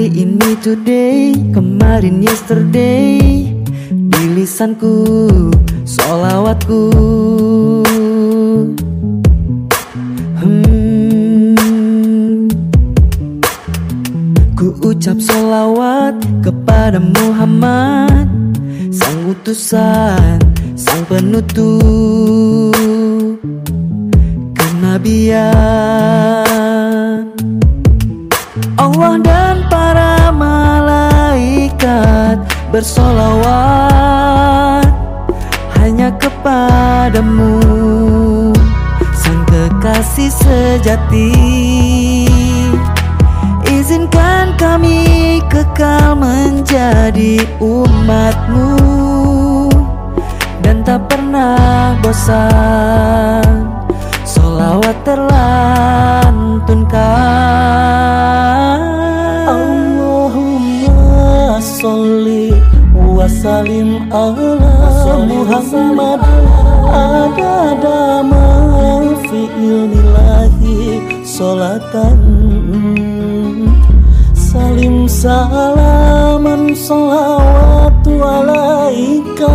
Hari ini today, kemarin yesterday. Di lisanku, solawatku hmm. Ku ucap solawat kepada Muhammad Sang utusan, sang penutup Kenabian. Allah bersolawat hanya kepadamu. Sang kekasih sejati izinkan kami kekal menjadi umatmu. Dan tak pernah bosan solawat terlantunkan salim ala Muhammad adada ma fi ilmillahi salatan salim salaman salawatu alaika.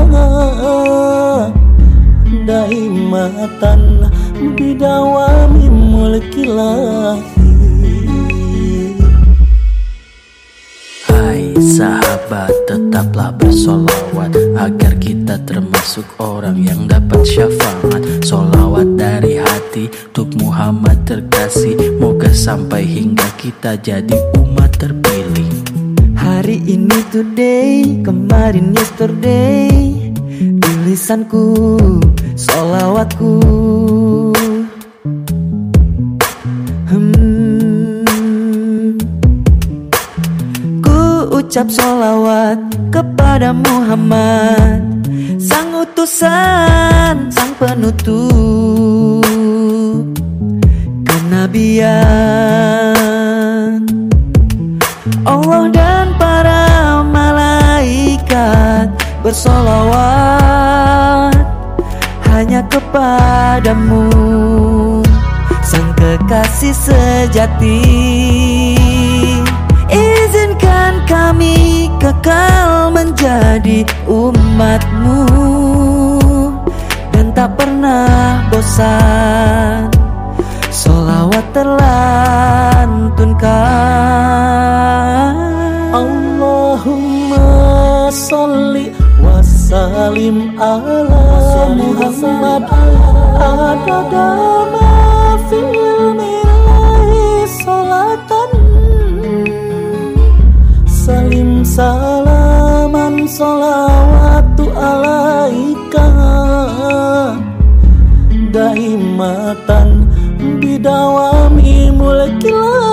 Daimatan bidawami mulkilahi sahabat tetaplah bersolawat Agar kita termasuk orang yang dapat syafaat. Solawat dari hati untuk Muhammad terkasih. Moga sampai hingga kita jadi umat terpilih. Hari ini today, kemarin yesterday. Di lisanku, solawatku. Hmm. Ucap solawat kepada Muhammad. Sang utusan, sang penutup Kenabian. Allah dan para malaikat bersolawat hanya kepadamu. Sang kekasih sejati tak pernah bosan. Solawat terlantunkan. Allahumma salli wa salim ala Muhammad. Adada ma fi ilmillahi salatan. Salim salaman salawatu daimatan bidawami mulkilah